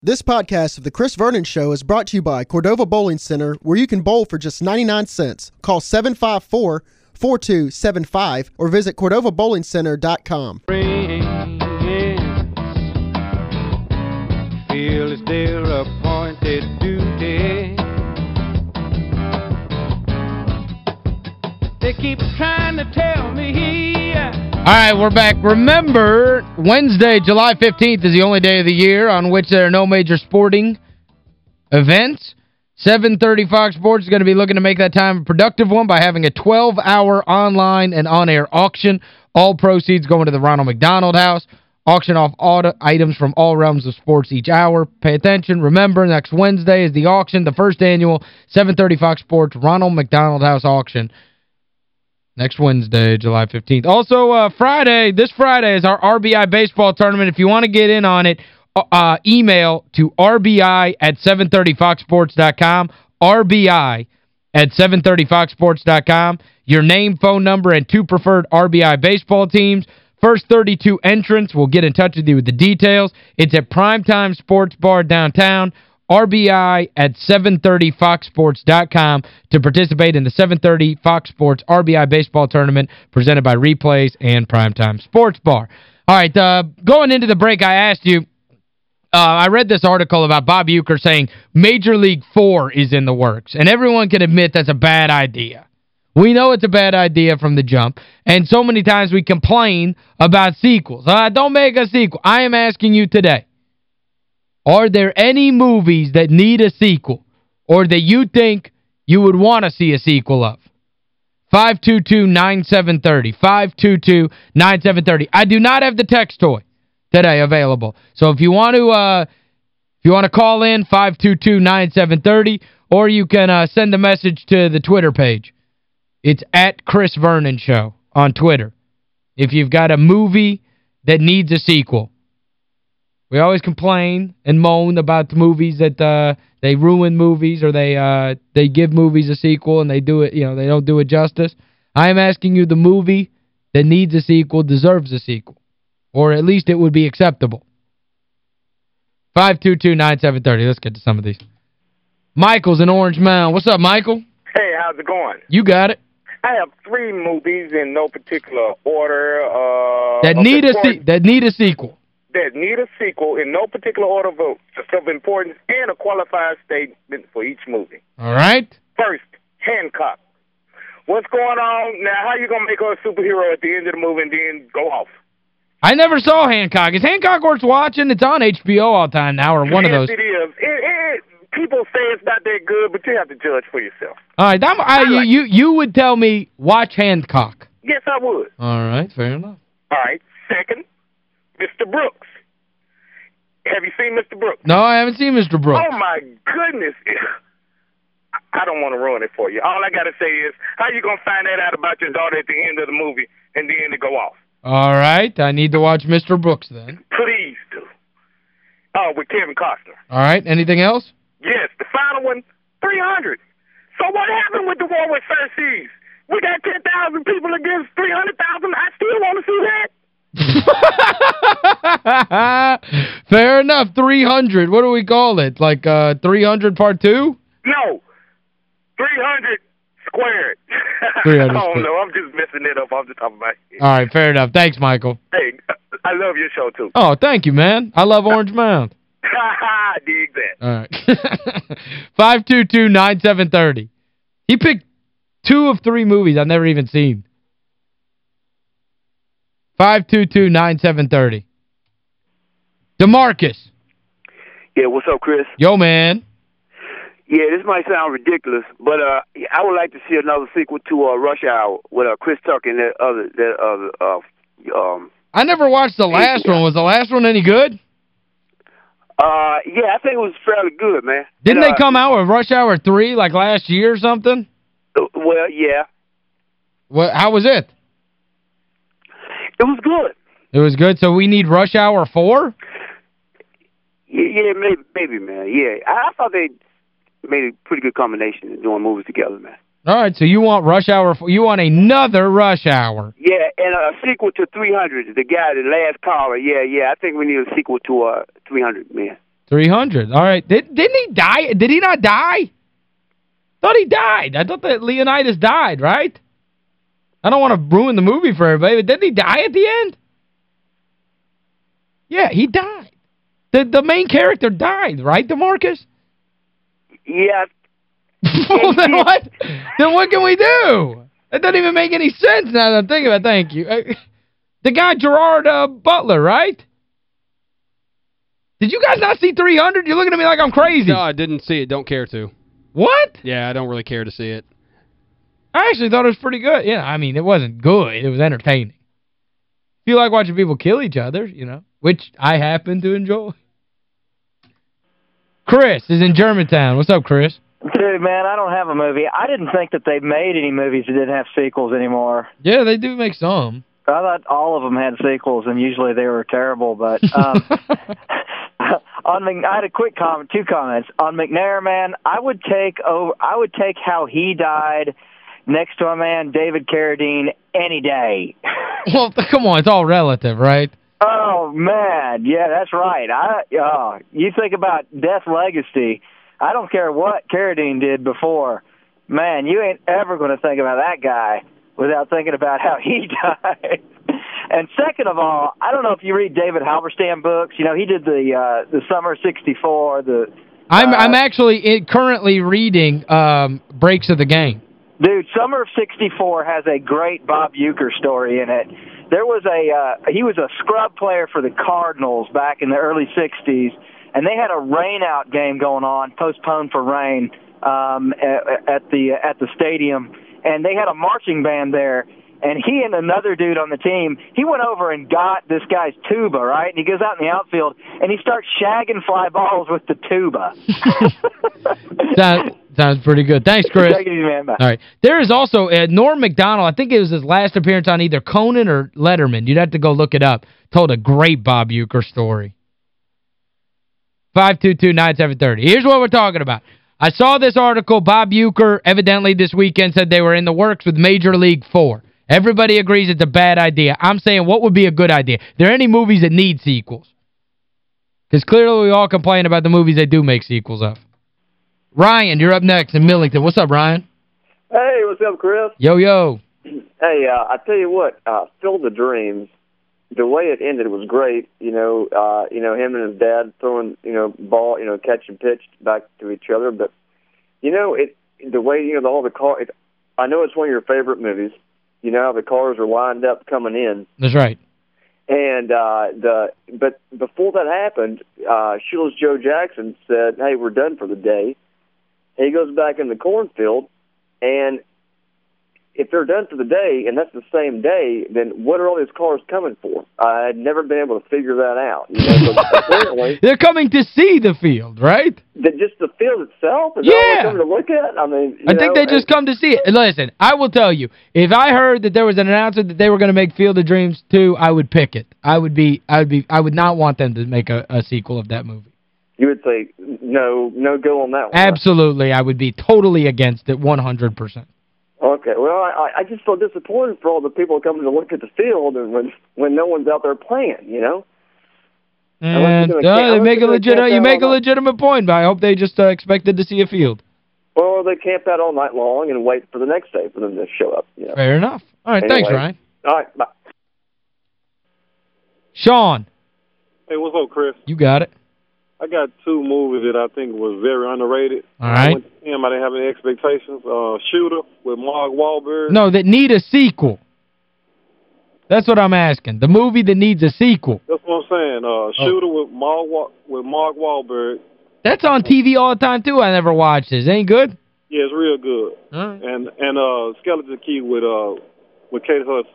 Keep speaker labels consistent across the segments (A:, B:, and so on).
A: This podcast of The Chris Vernon Show is brought to you by Cordova Bowling Center, where you can bowl for just 99 cents. Call 754-4275 or visit CordovaBowlingCenter.com.
B: Feel it's appointed duty. They keep trying to tell me
C: all right, we're back. Remember, Wednesday, July 15th is the only day of the year on which there are no major sporting events. 730 Fox Sports is going to be looking to make that time a productive one by having a 12-hour online and on-air auction. All proceeds going to the Ronald McDonald House. Auction off all items from all realms of sports each hour. Pay attention. Remember, next Wednesday is the auction, the first annual 730 Fox Sports Ronald McDonald House auction. Next Wednesday, July 15th. Also, uh, Friday, this Friday is our RBI baseball tournament. If you want to get in on it, uh, uh email to RBI at 730foxsports.com. RBI at 730foxsports.com. Your name, phone number, and two preferred RBI baseball teams. First 32 entrants will get in touch with you with the details. It's at Primetime Sports Bar downtown. RBI at 730foxsports.com to participate in the 730 Fox Sports RBI Baseball Tournament presented by Replays and Primetime Sports Bar. All right, uh, going into the break, I asked you, uh, I read this article about Bob Uecker saying Major League 4 is in the works, and everyone can admit that's a bad idea. We know it's a bad idea from the jump, and so many times we complain about sequels. Uh, don't make a sequel. I am asking you today, are there any movies that need a sequel or that you think you would want to see a sequel of? 522-9730. 522-9730. I do not have the text toy today available. So if you want to uh if you want to call in 522-9730 or you can uh, send a message to the Twitter page. It's at Chris Vernon Show on Twitter. If you've got a movie that needs a sequel. We always complain and moan about the movies that uh, they ruin movies or they uh, they give movies a sequel and they do it, you know, they don't do it justice. I am asking you the movie that needs a sequel deserves a sequel. Or at least it would be acceptable. 522-9730. Let's get to some of these. Michael's in Orange Mound. What's up, Michael?
D: Hey, how's it going?
C: You got it.
D: I have three movies in no particular order. Uh,
C: that need a that need a sequel
D: that need a sequel in no particular order of, of importance and a qualified statement for each movie.
C: All right.
D: First, Hancock. What's going on? Now, how you going to make her a superhero at the end of the movie and then go off?
C: I never saw Hancock. Is Hancock worth watching? It's on HBO all the time now, or one
D: yes,
C: of those.
D: it is. It, it, people say it's not that good, but you have to judge for yourself.
C: All right. I, I, like you, you would tell me, watch Hancock.
D: Yes, I would.
C: All right. Fair enough.
D: All right. Second, Mr. Brooks. Have you seen Mr. Brooks?
C: No, I haven't seen Mr. Brooks.
D: Oh, my goodness. I don't want to ruin it for you. All I got to say is, how you going to find that out about your daughter at the end of the movie and then to go off?
C: All right. I need to watch Mr. Brooks then.
D: Please do. Oh, with Kevin Costner.
C: All right. Anything else?
D: Yes. The final one, 300. So what happened with the war with Xerxes? We got 10,000 people against 300,000. I still want to see that.
C: Fair enough, 300. What do we call it? Like uh 300 part 2?
D: No. 300 squared.
C: 300
D: I don't know. I'm just messing it up off the top of my head.
C: All right, fair enough. Thanks, Michael.
D: Hey, I love your show, too.
C: Oh, thank you, man. I love Orange Mound.
D: Dig that.
C: All right. 522-9730. He picked two of three movies I've never even seen. 522-9730. DeMarcus.
E: Yeah, what's up, Chris?
C: Yo, man.
E: Yeah, this might sound ridiculous, but uh, I would like to see another sequel to uh, Rush Hour with uh, Chris Tucker and that other that other uh, um.
C: I never watched the last yeah. one. Was the last one any good?
E: Uh, yeah, I think it was fairly good, man.
C: Didn't and, they uh, come out with Rush Hour 3 like last year or something?
E: Uh, well, yeah.
C: What how was it?
E: It was good.
C: It was good. So we need Rush Hour 4?
E: Yeah, yeah maybe, maybe, man. Yeah. I, I thought they made a pretty good combination in doing movies together, man.
C: All right, so you want Rush Hour, you want another Rush Hour.
E: Yeah, and a sequel to 300, the guy, the last caller. Yeah, yeah, I think we need a sequel to uh 300, man.
C: 300. All right. Did, didn't he die? Did he not die? thought he died. I thought that Leonidas died, right? I don't want to ruin the movie for everybody, but didn't he die at the end? Yeah, he died. The the main character died, right, DeMarcus?
E: Yeah,
C: well, then what? Then what can we do? That doesn't even make any sense now that I'm thinking about it. Thank you. Uh, The guy Gerard uh, Butler, right? Did you guys not see 300? You're looking at me like I'm crazy.
F: No, I didn't see it. Don't care to.
C: What?
F: Yeah, I don't really care to see it.
C: I actually thought it was pretty good. Yeah, I mean, it wasn't good. It was entertaining. If you like watching people kill each other, you know, which I happen to enjoy. Chris is in Germantown. What's up, Chris?
G: Dude, man, I don't have a movie. I didn't think that they made any movies that didn't have sequels anymore.
C: Yeah, they do make some.
G: I thought all of them had sequels, and usually they were terrible. But um, on Mc, I had a quick comment, two comments on McNair. Man, I would take over. I would take how he died next to a man David Carradine any day.
C: well, come on, it's all relative, right?
G: Oh man, yeah, that's right. I oh, you think about Death Legacy. I don't care what Carradine did before. Man, you ain't ever going to think about that guy without thinking about how he died. and second of all, I don't know if you read David Halberstam books. You know, he did the uh the Summer 64, the
C: I'm
G: uh,
C: I'm actually in, currently reading um, Breaks of the Game.
G: Dude, Summer of 64 has a great Bob Uecker story in it. There was a uh he was a scrub player for the Cardinals back in the early 60s and they had a rainout game going on, postponed for rain um at, at the at the stadium and they had a marching band there and he and another dude on the team, he went over and got this guy's tuba, right? And he goes out in the outfield and he starts shagging fly balls with the tuba.
C: Sounds, sounds pretty good. Thanks, Chris.
G: Take it easy, man. Bye.
C: All right. There is also uh, Norm Macdonald. I think it was his last appearance on either Conan or Letterman. You'd have to go look it up. Told a great Bob Uecker story. 522-9730. Here's what we're talking about. I saw this article. Bob Uecker evidently this weekend said they were in the works with Major League 4. Everybody agrees it's a bad idea. I'm saying what would be a good idea? Are there any movies that need sequels? Because clearly we all complain about the movies they do make sequels of. Ryan, you're up next in Millington. What's up, Ryan?
H: Hey, what's up, Chris?
C: Yo, yo.
H: Hey, uh, I tell you what, uh, Field of Dreams, the way it ended was great. You know, uh, you know him and his dad throwing, you know, ball, you know, catch and pitch back to each other. But you know, it the way you know the, all the car. It, I know it's one of your favorite movies. You know how the cars are lined up coming in.
C: That's right.
H: And uh the but before that happened, uh Shoeless Joe Jackson said, "Hey, we're done for the day." He goes back in the cornfield, and if they're done for the day, and that's the same day, then what are all these cars coming for? I had never been able to figure that out. You know, apparently,
C: They're coming to see the field, right?
H: the, just the field itself is
C: Yeah.
H: coming to look at. I mean,
C: I think
H: know,
C: they just come to see it. Listen, I will tell you, if I heard that there was an announcement that they were going to make Field of Dreams 2, I would pick it. I would be I would be I would not want them to make a, a sequel of that movie.
H: You would say no, no go on that one.
C: Absolutely, I would be totally against it 100%.
H: Okay, well, I, I just feel disappointed for all the people coming to look at the field and when when no one's out there playing. You know.
C: And
H: gonna
C: uh, they make a
H: they're
C: legitimate you make a
H: night.
C: legitimate point, but I hope they just uh, expected to see a field.
H: Well, they camp out all night long and wait for the next day for them to show up. You know.
C: Fair enough. All right, thanks,
H: Anyway.
C: Ryan.
H: All right, bye.
C: Sean,
I: Hey, what's up, Chris?
C: you got it.
I: I got two movies that I think was very underrated.
C: All right.
I: I went to see 'em, I didn't have any expectations. Uh, Shooter with Mark Wahlberg.
C: No, that need a sequel. That's what I'm asking. The movie that needs a sequel.
I: That's what I'm saying.
C: Oh.
I: Uh, Shooter with Mark with Mark Wahlberg.
C: That's on TV all the time, too. I never watched this. Ain't good?
I: Yeah, it's real good.
C: Right.
I: And and uh, Skeleton Key with uh with Kate Hudson.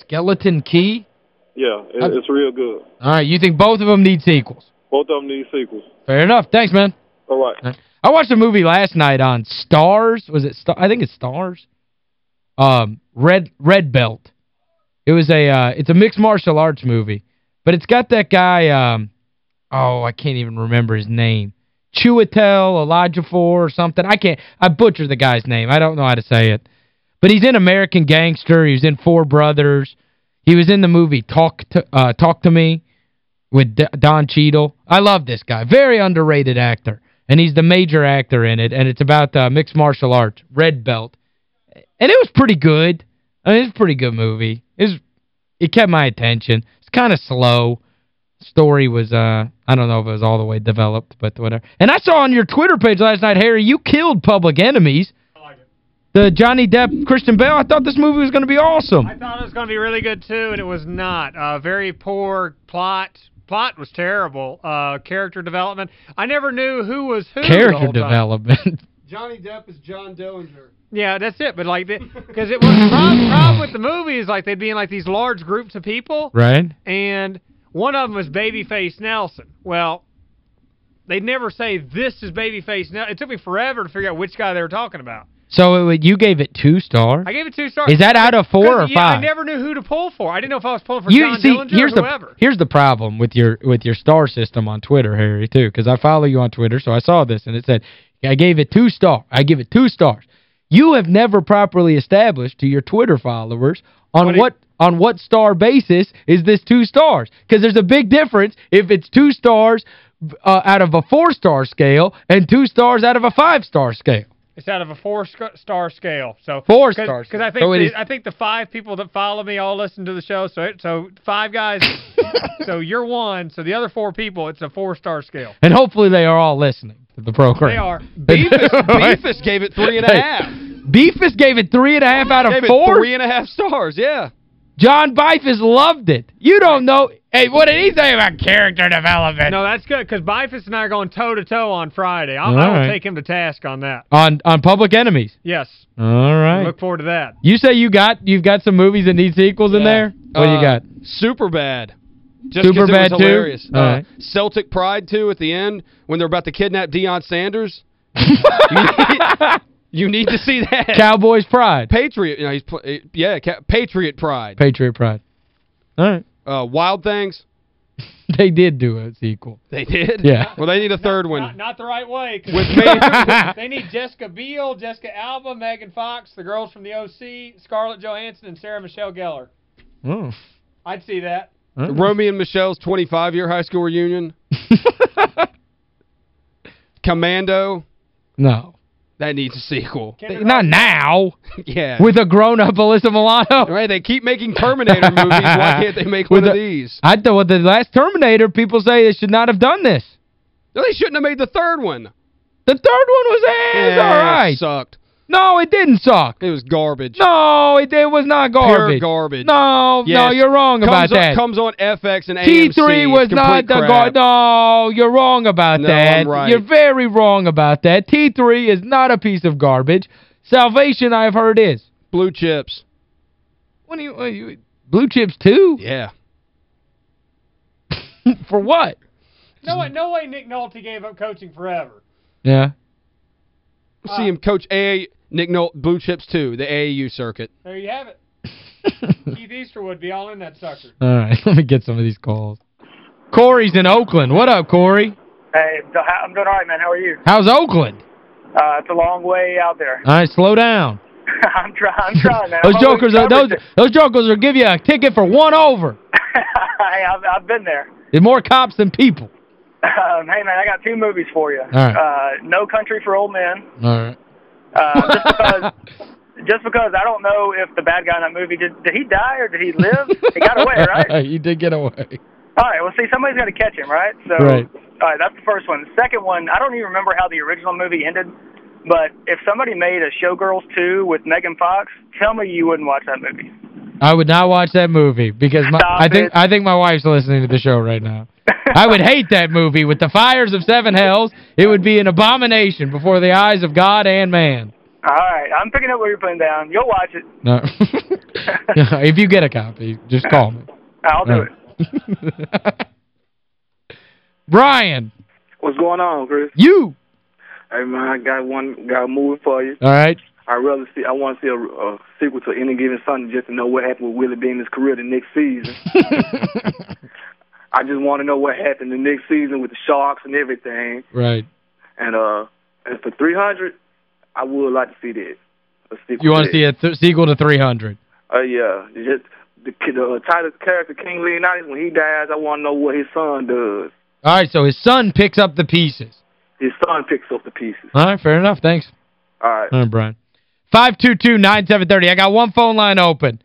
C: Skeleton Key?
I: Yeah, it,
C: I-
I: it's real good.
C: All right, you think both of them need sequels?
I: Both of them need sequels.
C: Fair enough. Thanks, man.
I: All right.
C: I watched a movie last night on Starz. Was it Star? I think it's Starz. Um, Red Red Belt. It was a uh, it's a mixed martial arts movie, but it's got that guy um oh, I can't even remember his name. Chiwetel Elijah or something. I can't I butchered the guy's name. I don't know how to say it. But he's in American Gangster. He was in Four Brothers. He was in the movie Talk to uh, Talk to Me with D Don Cheadle. I love this guy. Very underrated actor. And he's the major actor in it. And it's about uh, mixed martial arts, red belt. And it was pretty good. I mean, it's a pretty good movie. It, was, it kept my attention. It's kind of slow. Story was, uh, I don't know if it was all the way developed, but whatever. And I saw on your Twitter page last night, Harry, you killed Public Enemies. I like it. The Johnny Depp, Christian Bale, I thought this movie was going to be awesome.
J: I thought it was going to be really good, too, and it was not. Uh, very poor plot. Plot was terrible. Uh, character development. I never knew who was who
C: Character development.
F: Johnny Depp is John Dillinger.
J: Yeah, that's it. But, like, because it was the problem, problem with the movie is, like, they'd be in, like, these large groups of people.
C: Right.
J: And one of them was Babyface Nelson. Well, they'd never say, this is Babyface Nelson. It took me forever to figure out which guy they were talking about.
C: So it, you gave it two stars?
J: I gave it two stars.
C: Is that out of four or
J: yeah,
C: five?
J: I never knew who to pull for. I didn't know if I was pulling for
C: you,
J: John
C: see,
J: Dillinger
C: here's
J: or whoever.
C: The, here's the problem with your with your star system on Twitter, Harry, too, because I follow you on Twitter, so I saw this, and it said, I gave it two stars. I give it two stars. You have never properly established to your Twitter followers on what, what on what star basis is this two stars. Because there's a big difference if it's two stars uh, out of a four-star scale and two stars out of a five-star scale.
J: It's out of a four-star scale. So
C: four stars.
J: Because I think
C: so
J: the, I think the five people that follow me all listen to the show. So it, so five guys. so you're one. So the other four people, it's a four-star scale.
C: And hopefully they are all listening to the program.
J: They are.
F: Beifuss, Beifuss gave it three and a half.
C: Beifuss gave it three and a half out of
F: gave
C: four?
F: three and a half stars, yeah.
C: John Beifuss loved it. You don't know. Hey, what did he say about character development?
J: No, that's good, because Beifuss and I are going toe-to-toe -to -toe on Friday. I'll,
C: I'll
J: right. take him to task on that.
C: On on Public Enemies?
J: Yes.
C: All right.
J: Look forward to that.
C: You say you got you've got some movies that need sequels
F: yeah.
C: in there? What
F: uh,
C: you got?
F: Super bad. Just
C: Super bad
F: it was hilarious.
C: too?
F: Uh,
C: right.
F: Celtic Pride, too, at the end, when they're about to kidnap Deion Sanders. you, need, to see that.
C: Cowboys Pride.
F: Patriot. You know, he's yeah, Patriot Pride.
C: Patriot Pride. All right.
F: Uh, Wild Things.
C: they did do a sequel.
F: They did?
C: Yeah.
F: Well, they need a third
J: not,
F: one.
J: Not, not, the right way.
F: With me.
J: they need Jessica Biel, Jessica Alba, Megan Fox, the girls from the OC, Scarlett Johansson, and Sarah Michelle Gellar.
C: Oh.
J: I'd see that.
F: Romy and Michelle's 25-year high school reunion. Commando.
C: No.
F: That needs a sequel.
C: Not now.
F: yeah.
C: With a grown-up Alyssa Milano.
F: Right, they keep making Terminator movies. Why can't they make
C: With
F: one
C: the,
F: of these?
C: I thought with the last Terminator, people say they should not have done this.
F: No, they shouldn't have made the third one.
C: The third one was eh, ass,
F: yeah,
C: all right.
F: Sucked.
C: No, it didn't suck.
F: It was garbage.
C: No, it, it was not garbage.
F: Pure garbage.
C: No,
F: yes.
C: no, you're wrong
F: comes
C: about
F: on,
C: that.
F: Comes on FX and AMC.
C: T3 was not the garbage. No, you're wrong about
F: no,
C: that.
F: I'm right.
C: You're very wrong about that. T3 is not a piece of garbage. Salvation, I've heard, is.
F: Blue Chips.
C: What do you, what do you Blue Chips too?
F: Yeah.
C: For what?
J: No way, no way Nick Nolte gave up coaching forever.
C: Yeah.
F: Uh, See him coach A Nick Nolte, Blue Chips 2, the AAU circuit.
J: There you have it. Keith Easterwood be all in that sucker.
C: All right, let me get some of these calls. Corey's in Oakland. What up, Corey?
K: Hey, I'm doing all right, man. How are you?
C: How's Oakland?
K: Uh, it's a long way out there.
C: All right, slow down.
K: I'm trying, I'm trying, man.
C: those jokers are those those jokers will give you a ticket for one over.
K: hey, I've, I've been there.
C: There's more cops than people.
K: Um, hey, man, I got two movies for you.
C: Right.
K: Uh, no Country for Old Men.
C: All right.
K: Uh, just because just because I don't know if the bad guy in that movie did did he die or did he live? he got away, right?
C: he did get away.
K: All right. Well, see, somebody's got to catch him, right? So,
C: right.
K: all right, that's the first one. The second one, I don't even remember how the original movie ended, but if somebody made a Showgirls 2 with Megan Fox, tell me you wouldn't watch that movie.
C: I would not watch that movie because my, I think
K: it.
C: I think my wife's listening to the show right now. I would hate that movie with the fires of seven hells. It would be an abomination before the eyes of God and man.
K: All right. I'm picking up what you're putting down. You'll watch it.
C: No. if you get a copy, just call me.
K: I'll do
C: All
K: it.
C: Brian,
I: What's going on, Chris?
C: you.
I: Hey man, I got one got a movie for you.
C: All right.
I: I rather see I want to see a, a sequel to Any Given Sunday just to know what happened with Willie Beeman's career the next season. I just want to know what happened the next season with the Sharks and everything.
C: right.
I: And uh, and for 300, I would like to see that.
C: You want to see a th sequel to 300?
I: Uh, yeah, just the the title character King Leonidas when he dies, I want to know what his son does.
C: All right, so his son picks up the pieces.
I: His son picks up the pieces.
C: All right, fair enough. Thanks.
I: All right.
C: All right, Brian. 522-9730. I got one phone line open.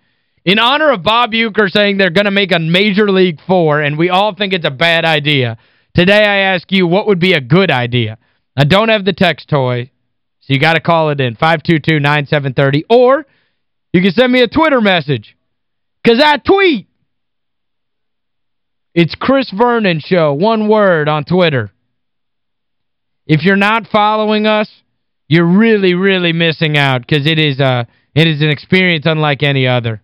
C: In honor of Bob Uecker saying they're going to make a Major League Four, and we all think it's a bad idea, today I ask you what would be a good idea. I don't have the text toy, so you got to call it in, 522-9730. Or you can send me a Twitter message, because I tweet. It's Chris Vernon Show, one word on Twitter. If you're not following us, you're really, really missing out because it is, uh, it is an experience unlike any other.